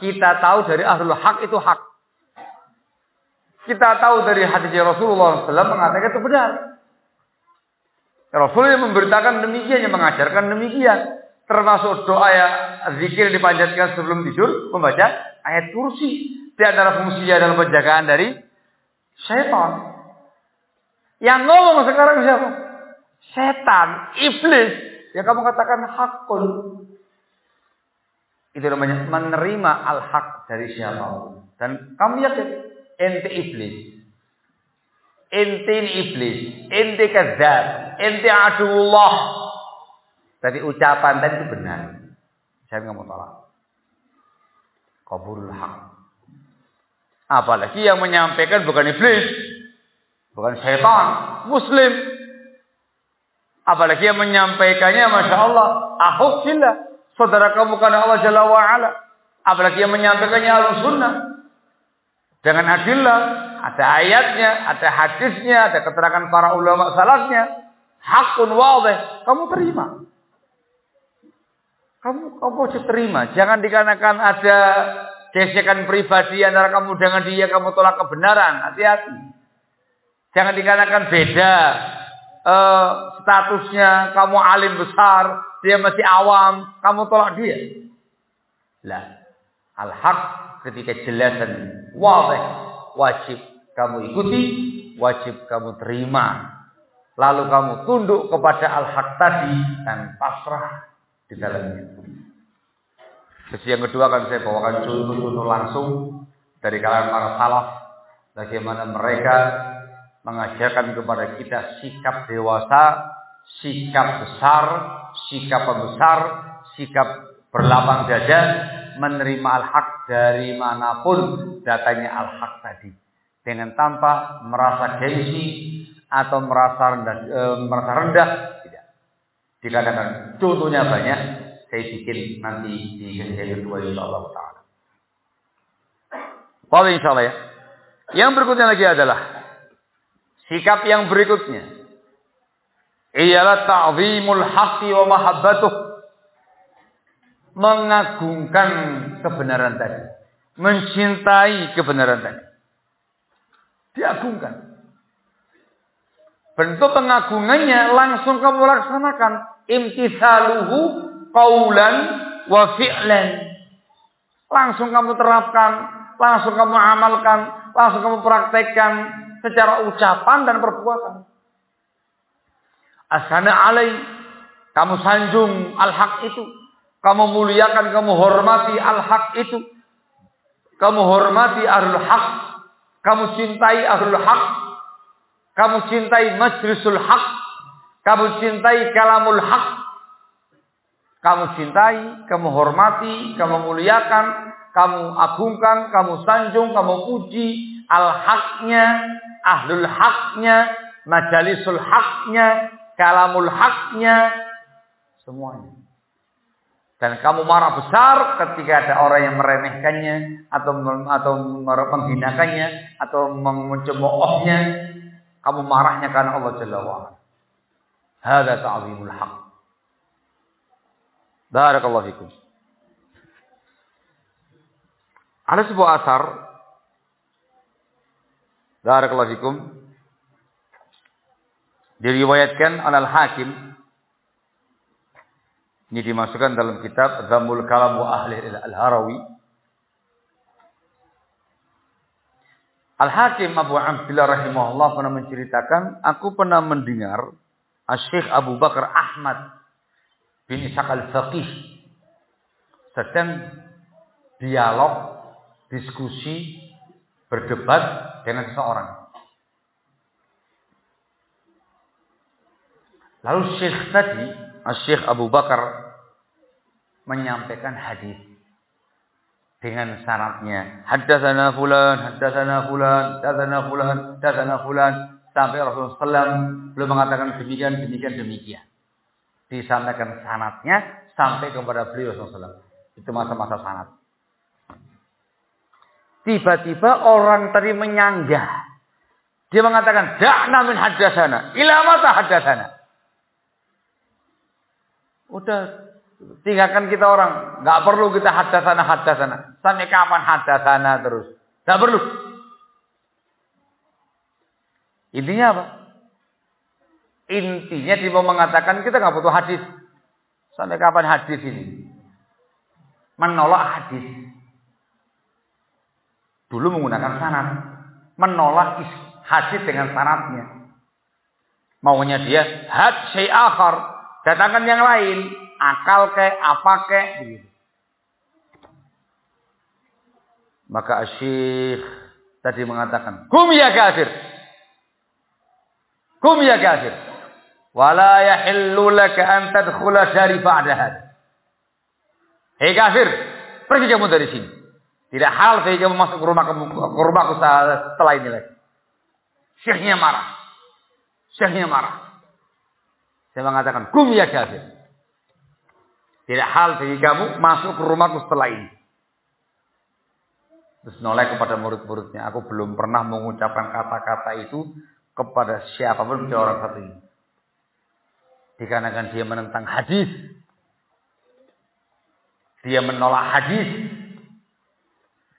A: Kita tahu dari ahlul hak itu hak. Kita tahu dari hadis Rasulullah SAW mengatakan itu benar. Rasul yang memberitakan demikian, yang mengajarkan demikian. Termasuk doa yang zikir dipanjatkan sebelum tidur, membaca ayat kursi. Di antara fungsinya adalah penjagaan dari setan. Yang ngomong sekarang siapa? Setan, iblis. Yang kamu katakan hakul. Itu namanya menerima al-haq dari siapa. Dan kamu yakin ente iblis. Ente iblis. Ente kezat. Ente aduullah. Tadi ucapan tadi itu benar. Saya nggak mau tolak. Kabulul haq. Apalagi yang menyampaikan bukan iblis. Bukan setan. Muslim. Apalagi yang menyampaikannya Masya Allah. Ahuk sila. Saudara kamu karena Allah Jalla wa'ala. Apalagi yang menyampaikannya al sunnah. Dengan adillah, ada ayatnya, ada hadisnya, ada keterangan para ulama salafnya. Hakun wadih, kamu terima. Kamu kamu harus terima. Jangan dikarenakan ada gesekan pribadi antara kamu dengan dia, kamu tolak kebenaran. Hati-hati. Jangan dikarenakan beda uh, statusnya, kamu alim besar, dia masih awam, kamu tolak dia. Lah, al-haq ketika jelas dan wajib, wajib kamu ikuti, wajib kamu terima. Lalu kamu tunduk kepada al-haq tadi dan pasrah di dalamnya. Terus yang kedua akan saya bawakan contoh-contoh langsung dari kalangan para salaf bagaimana mereka mengajarkan kepada kita sikap dewasa, sikap besar, sikap pembesar, sikap berlapang dada menerima al-haq dari mana pun datanya al-haq tadi. Dengan tanpa merasa gengsi atau merasa rendah, e, merasa rendah tidak. Dikatakan contohnya banyak, saya bikin nanti di kajian kedua insyaallah taala. Insya insyaallah ya. Yang berikutnya lagi adalah sikap yang berikutnya ialah ta'zimul haqqi wa mahabbatuh mengagungkan kebenaran tadi. Mencintai kebenaran tadi. Diagungkan. Bentuk pengagungannya langsung kamu laksanakan. Imtithaluhu qawlan wa fi'lan. Langsung kamu terapkan. Langsung kamu amalkan. Langsung kamu praktekkan. Secara ucapan dan perbuatan. Asana alai. Kamu sanjung al-haq itu kamu muliakan, kamu hormati al-haq itu. Kamu hormati ahlul haq. Kamu cintai ahlul haq. Kamu cintai majlisul haq. Kamu cintai kalamul haq. Kamu cintai, kamu hormati, kamu muliakan, kamu agungkan, kamu sanjung, kamu puji al-haqnya, ahlul haqnya, majalisul haqnya, kalamul haqnya, semuanya. Dan kamu marah besar ketika ada orang yang meremehkannya atau atau menghinakannya atau mencemoohnya. Kamu marahnya karena Allah Jalla wa'ala. Hada ta'zimul haq. Barakallahu fikum. Ada sebuah asar. Barakallahu fikum. Diriwayatkan oleh Al-Hakim. Ini dimasukkan dalam kitab Zamul Kalam wa Ahli Al-Harawi. Al-Hakim Abu Abdullah rahimahullah pernah menceritakan aku pernah mendengar Syekh Abu Bakar Ahmad bin Ishaq al-Faqih sedang dialog, diskusi, berdebat dengan seseorang. Lalu Syekh tadi, Syekh Abu Bakar menyampaikan hadis dengan syaratnya. Haddatsana fulan haddatsana fulan haddatsana fulan haddatsana fulan. Sampai Rasulullah SAW belum mengatakan demikian demikian demikian disampaikan sanatnya sampai kepada beliau SAW itu masa-masa sanat Tiba-tiba orang tadi menyanggah. Dia mengatakan, Da'na min haddasana. Ila mata haddasana. Udah, tinggalkan kita orang. Nggak perlu kita haddasana, haddasana. Sampai kapan haddasana terus? Nggak perlu. Intinya apa? Intinya dia mau mengatakan kita nggak butuh hadis. Sampai kapan hadis ini? Menolak hadis. Dulu menggunakan sanat. Menolak hadis dengan sanatnya. Maunya dia had syai akhar. Datangkan yang lain. Akal ke, apa ke. Maka asyik tadi mengatakan. Kum ya kafir. Kum ya kafir. Wala yahillu laka an tadkhula dari ba'da Hei kafir, pergi kamu dari sini. Tidak hal saya kamu masuk ke rumah kamu, ke rumahku setelah ini lagi. Syekhnya marah. Syekhnya marah. Saya mengatakan, kum ya kafir. Tidak hal bagi kamu masuk ke rumahku setelah ini. Terus noleh kepada murid-muridnya. Aku belum pernah mengucapkan kata-kata itu kepada siapa pun kecuali orang satu ini. Dikarenakan dia menentang hadis. Dia menolak hadis.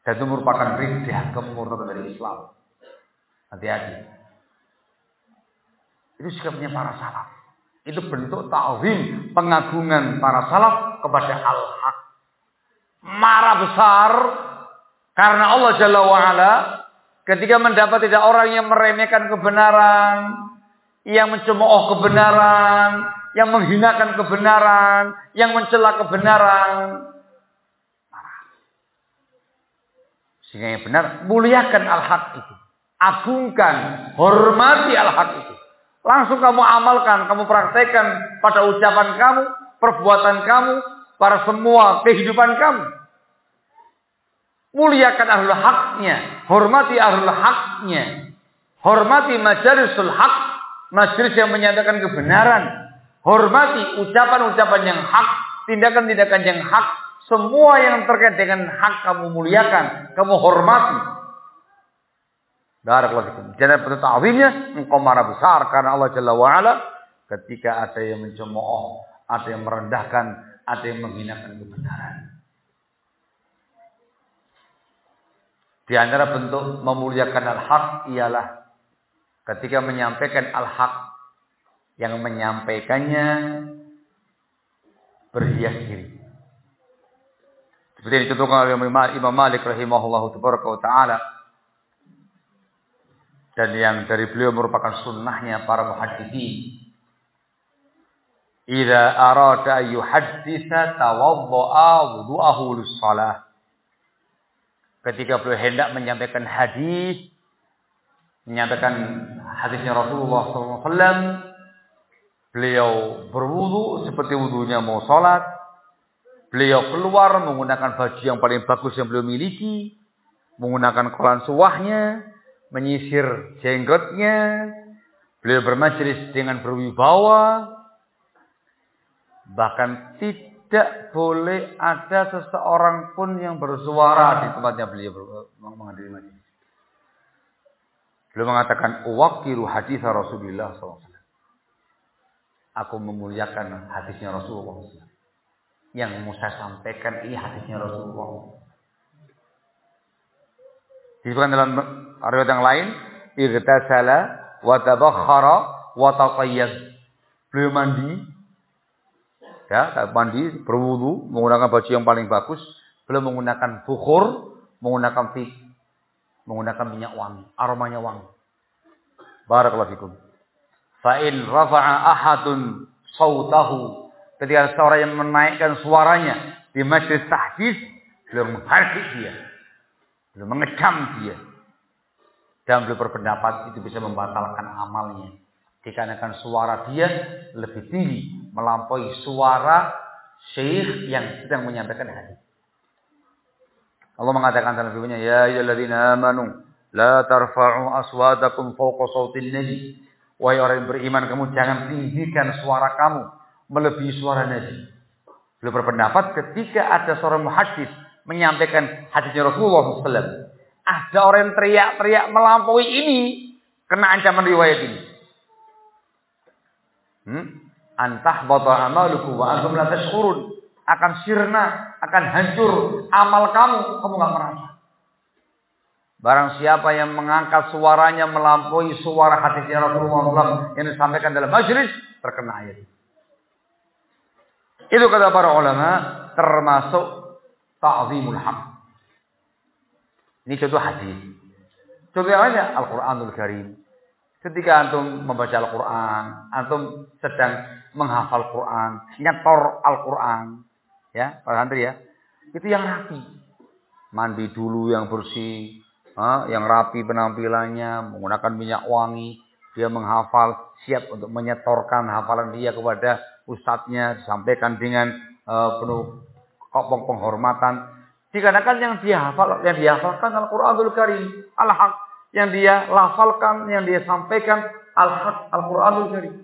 A: Dan itu merupakan ridha kemurtadan dari Islam. Hati-hati. Itu sikapnya para salaf. Itu bentuk ta'zim, pengagungan para salaf kepada al-haq. Marah besar karena Allah Jalla wa'ala ketika mendapat tidak orang yang meremehkan kebenaran, yang mencemooh kebenaran, yang menghinakan kebenaran, yang mencela kebenaran, Sehingga yang benar, muliakan al-haq itu. Agungkan, hormati al-haq itu. Langsung kamu amalkan, kamu praktekkan pada ucapan kamu, perbuatan kamu, para semua kehidupan kamu. Muliakan ahlul haknya, hormati ahlul haknya. Hormati majalisul hak, majelis yang menyatakan kebenaran. Hormati ucapan-ucapan yang hak, tindakan-tindakan yang hak, semua yang terkait dengan hak kamu muliakan, kamu hormati. Barakallahu Jangan penuh ta'zimnya engkau marah besar karena Allah Jalla wa ala ketika ada yang mencemooh, ada yang merendahkan, ada yang menghinakan kebenaran. Di antara bentuk memuliakan al-haq ialah ketika menyampaikan al-haq yang menyampaikannya berhias diri. Seperti yang dicontohkan oleh Imam Malik rahimahullah taala. Dan yang dari beliau merupakan sunnahnya para muhaddithin. Idza arada yuhadditsa tawaddaa wudu'ahu lis-shalah. Ketika beliau hendak menyampaikan hadis, menyampaikan hadisnya Rasulullah SAW, beliau berwudu seperti wudunya mau salat, Beliau keluar menggunakan baju yang paling bagus yang beliau miliki, menggunakan kolan suahnya, menyisir jenggotnya, beliau bermajelis dengan berwibawa, bahkan tidak boleh ada seseorang pun yang bersuara di tempatnya beliau menghadiri majelis. Beliau mengatakan, "Uwakiru hadis Rasulullah SAW." Aku memuliakan hadisnya Rasulullah SAW yang mau saya sampaikan ini hadisnya Rasulullah. Disebutkan dalam riwayat yang lain, irtasala wa tabakhara wa taqayyad. Beliau mandi ya, mandi, berwudu, menggunakan baju yang paling bagus, beliau menggunakan bukhur, menggunakan menggunakan minyak wangi, aromanya wangi. Barakallahu fikum. Fa in rafa'a ahadun sautahu ketika seorang yang menaikkan suaranya di majlis tahdis, beliau menghardik dia Beliau mengecam dia. Dan beliau berpendapat itu bisa membatalkan amalnya. Dikarenakan suara dia lebih tinggi. Melampaui suara syekh yang sedang menyampaikan hadis. Allah mengatakan dalam firman Ya ayyuhalladzina amanu la tarfa'u aswatakum fawqa sautin nabi. Wahai orang yang beriman, kamu jangan tinggikan suara kamu melebihi suara Nabi. Beliau berpendapat ketika ada seorang muhadis menyampaikan hadisnya Rasulullah SAW. Ada orang yang teriak-teriak melampaui ini kena ancaman riwayat ini. Hmm? Antah bata amaluku wa antum la tashkurun. Akan sirna, akan hancur amal kamu, kamu nggak merasa. Barang siapa yang mengangkat suaranya melampaui suara hadisnya Rasulullah SAW yang disampaikan dalam majlis, terkena ayat. Itu kata para ulama termasuk ta'zimul haq. Ini contoh hadis. Contoh yang lainnya Al-Qur'anul Karim. Ketika antum membaca Al-Qur'an, antum sedang menghafal Quran, nyetor Al-Qur'an, ya, Pak santri ya. Itu yang rapi. Mandi dulu yang bersih, yang rapi penampilannya, menggunakan minyak wangi, dia menghafal, siap untuk menyetorkan hafalan dia kepada ustadznya, disampaikan dengan uh, penuh kopong penghormatan. Dikarenakan yang dia hafal, yang dia hafalkan Al-Quranul Karim, Al-Haq. Yang dia lafalkan, yang dia sampaikan Al-Haq, Al-Quranul Karim.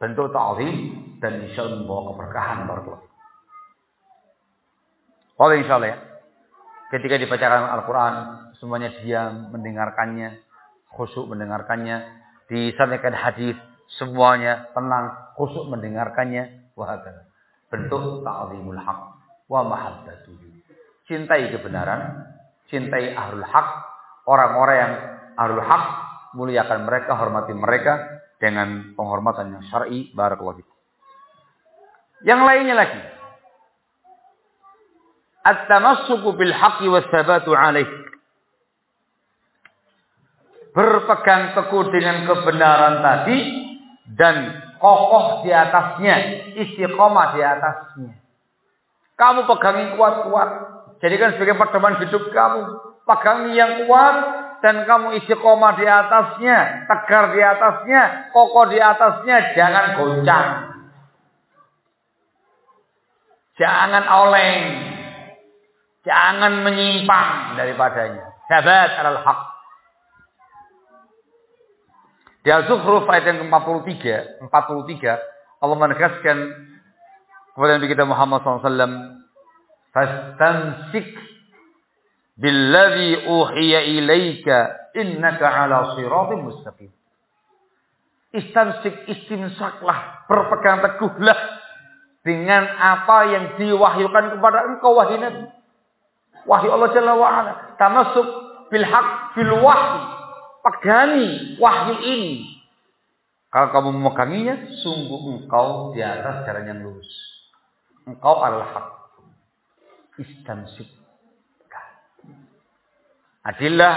A: Bentuk ta'zim dan insya Allah membawa keberkahan barakallahu. Oh insya Allah ya. Ketika dibacakan Al-Quran, semuanya diam mendengarkannya, khusyuk mendengarkannya, disampaikan hadis, semuanya tenang, khusyuk mendengarkannya, wahakala bentuk ta'zimul haq wa mahabbatuhu. Cintai kebenaran, cintai ahlul haq, orang-orang yang ahlul haq, muliakan mereka, hormati mereka dengan penghormatan yang syar'i barakallahu Yang lainnya lagi. At-tamassuku bil haqqi was sabatu alaih. Berpegang teguh dengan kebenaran tadi dan kokoh di atasnya, istiqomah di atasnya. Kamu pegangi kuat-kuat. Jadikan sebagai pedoman hidup kamu. Pegangi yang kuat dan kamu istiqomah di atasnya, tegar di atasnya, kokoh di atasnya, jangan goncang. Jangan oleng. Jangan menyimpang daripadanya. Sabat alal haq. Di Al-Zukhruf ayat yang ke-43, 43, Allah menegaskan kepada Nabi kita Muhammad SAW, "Fastamsik billadhi uhiya ilaika innaka ala siratim mustaqim." Istamsik istimsaklah, berpegang teguhlah dengan apa yang diwahyukan kepada engkau wahai Nabi. Wahyu Allah Jalla wa'ala. Tamasuk bil pegangi wahyu ini. Kalau kamu memeganginya, sungguh engkau di atas jalan yang lurus. Engkau adalah hak. Istamsik. Adillah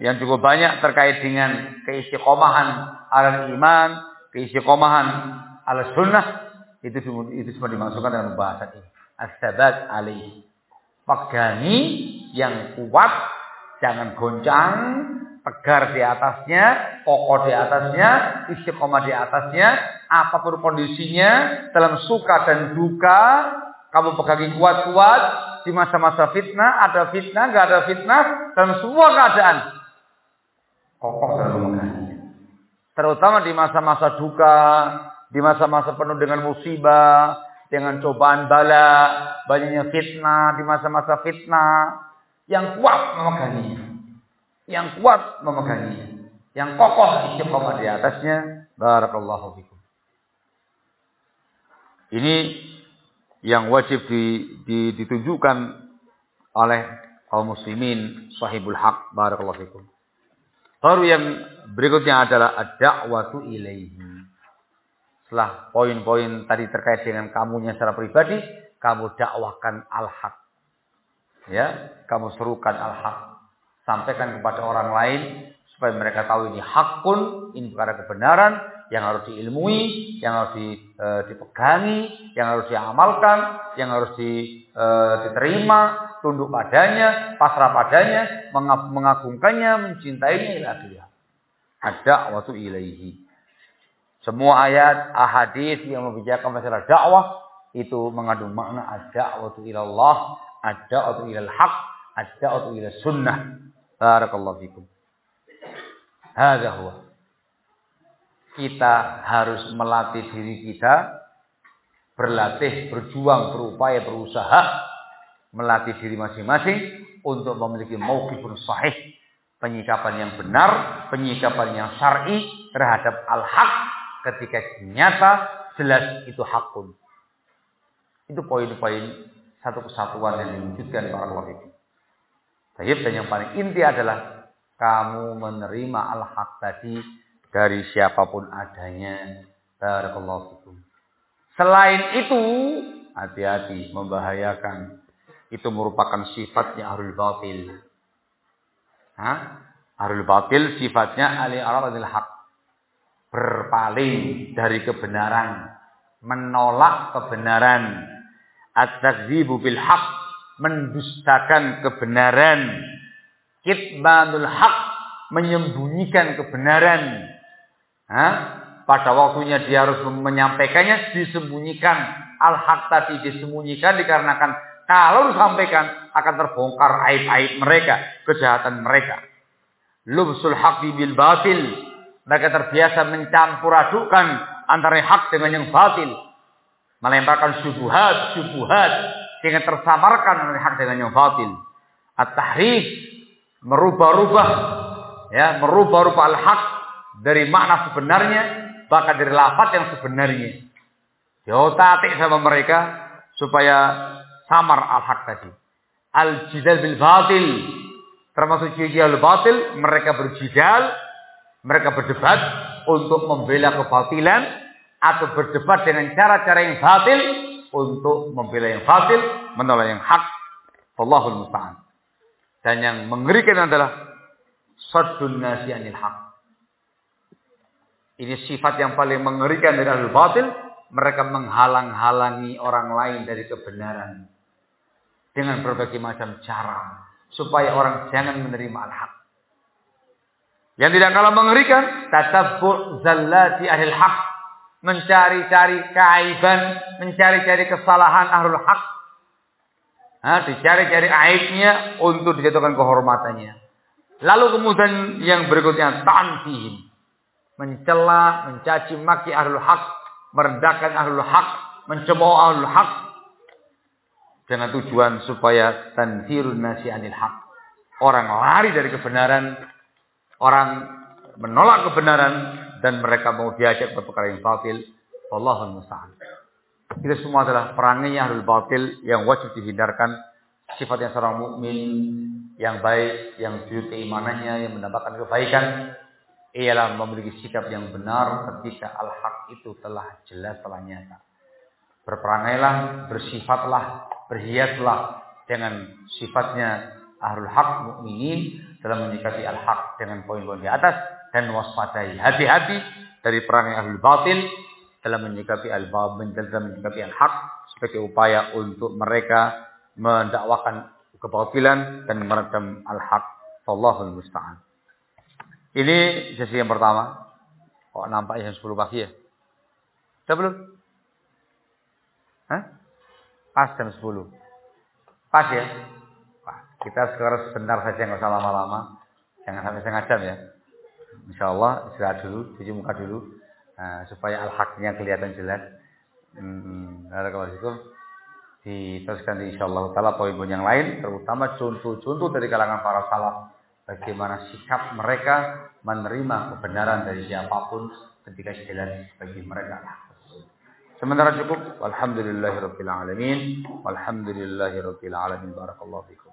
A: yang cukup banyak terkait dengan keistiqomahan ala iman, keistiqomahan ala sunnah, itu itu semua dimasukkan dalam bahasa ini. As-sabat alaih. Pegangi yang kuat, jangan goncang, tegar di atasnya, kokoh di atasnya, istiqomah di atasnya, apa pun kondisinya, dalam suka dan duka, kamu pegangi kuat-kuat, di masa-masa fitnah, ada fitnah, gak ada fitnah, dalam semua keadaan. Kokoh dalam. Terutama di masa-masa duka, di masa-masa penuh dengan musibah, dengan cobaan bala, banyaknya fitnah, di masa-masa fitnah, yang kuat memeganginya yang kuat memeganginya, yang kokoh istiqomah di atasnya. Barakallahu fikum. Ini yang wajib di, di, ditunjukkan oleh kaum muslimin sahibul haq barakallahu fikum. Baru yang berikutnya adalah ad-da'watu ilaihi. Setelah poin-poin tadi terkait dengan kamunya secara pribadi, kamu dakwahkan al-haq. Ya, kamu serukan al-haq. Sampaikan kepada orang lain supaya mereka tahu ini hakun, ini perkara kebenaran yang harus diilmui, yang harus di, e, dipegangi, yang harus diamalkan, yang harus di, e, diterima, tunduk padanya, pasrah padanya, mengagungkannya, mencintainya ila Ada waktu ilaihi. Semua ayat ahadis yang membicarakan masalah dakwah itu mengandung makna ada waktu ilallah, ada waktu ilal haq, ada waktu ilal sunnah. Barakallahu fikum. Hadza huwa. Kita harus melatih diri kita berlatih, berjuang, berupaya, berusaha melatih diri masing-masing untuk memiliki mauqifun sahih, penyikapan yang benar, penyikapan yang syar'i terhadap al-haq ketika nyata jelas itu hakun. Itu poin-poin satu kesatuan yang diwujudkan para ulama itu. dan yang paling inti adalah kamu menerima al-haq tadi dari siapa pun adanya. Barakallahu fikum. Selain itu, hati-hati membahayakan itu merupakan sifatnya ahlul batil. Hah? Ahlul batil sifatnya ali aradil haq. Berpaling dari kebenaran, menolak kebenaran. At-takdzibu bil haq, mendustakan kebenaran. Kitmanul haq, menyembunyikan kebenaran. Hah? Pada waktunya dia harus menyampaikannya disembunyikan. Al-haq tadi disembunyikan dikarenakan kalau disampaikan akan terbongkar aib-aib mereka, kejahatan mereka. Lubsul haqqi bil batil. Mereka terbiasa mencampur adukkan antara hak dengan yang batil. Melemparkan syubuhat, syubuhat. Sehingga tersamarkan antara hak dengan yang batil. At-tahrif. Merubah-rubah. Ya, merubah-rubah al-haq. Dari makna sebenarnya. Bahkan dari lafaz yang sebenarnya. Diotatik sama mereka. Supaya samar al-haq tadi. Al-jidal bil batil. Termasuk jidal batil, mereka berjidal, mereka berdebat untuk membela kebatilan atau berdebat dengan cara-cara yang batil untuk membela yang batil, menolak yang hak. Allahul musta'an. Dan yang mengerikan adalah saddun nasi anil haq. Ini sifat yang paling mengerikan dari al batil. Mereka menghalang-halangi orang lain dari kebenaran dengan berbagai macam cara supaya orang jangan menerima al-haq. Yang tidak kalah mengerikan, tatabbu zallati ahlil haq, mencari-cari keaiban, mencari-cari kesalahan ahlul haq. Nah, dicari-cari aibnya untuk dijatuhkan kehormatannya. Lalu kemudian yang berikutnya tanfihim. Mencela, mencaci maki ahlul haq, merendahkan ahlul haq, mencemooh ahlul haq, dengan tujuan supaya tanfirun nasi anil haq. Orang lari dari kebenaran, orang menolak kebenaran dan mereka mau diajak ke perkara yang batil. Allahul musta'an. Itu semua adalah perangai ahlul batil yang wajib dihindarkan. Sifatnya seorang mukmin yang baik, yang jujur keimanannya, yang mendapatkan kebaikan, ialah memiliki sikap yang benar ketika al-haq itu telah jelas, telah nyata. Berperangailah, bersifatlah berhiaslah dengan sifatnya ahlul haq mukminin dalam menyikapi al haq dengan poin-poin di atas dan waspadai hati-hati dari perang ahlul batil dalam menyikapi al batil dalam menyikapi al haq sebagai upaya untuk mereka mendakwakan kebatilan dan meredam al haq Allahul musta'an. Ini sesi yang pertama. Kok nampak yang 10 pagi ya? Sudah belum? Hah? Pas jam 10. Pas ya? Kita sekarang sebentar saja nggak usah lama-lama. Jangan sampai setengah jam ya. Insya Allah istirahat dulu, cuci muka dulu. Nah, supaya al-haqnya kelihatan jelas. Hmm, kalau itu diteruskan di insya Allah taala poin-poin yang lain, terutama contoh-contoh dari kalangan para salaf bagaimana sikap mereka menerima kebenaran dari siapa pun ketika jelas bagi mereka. Sementara cukup. Walhamdulillahirabbil alamin. Walhamdulillahirabbil alamin. Barakallahu fikum.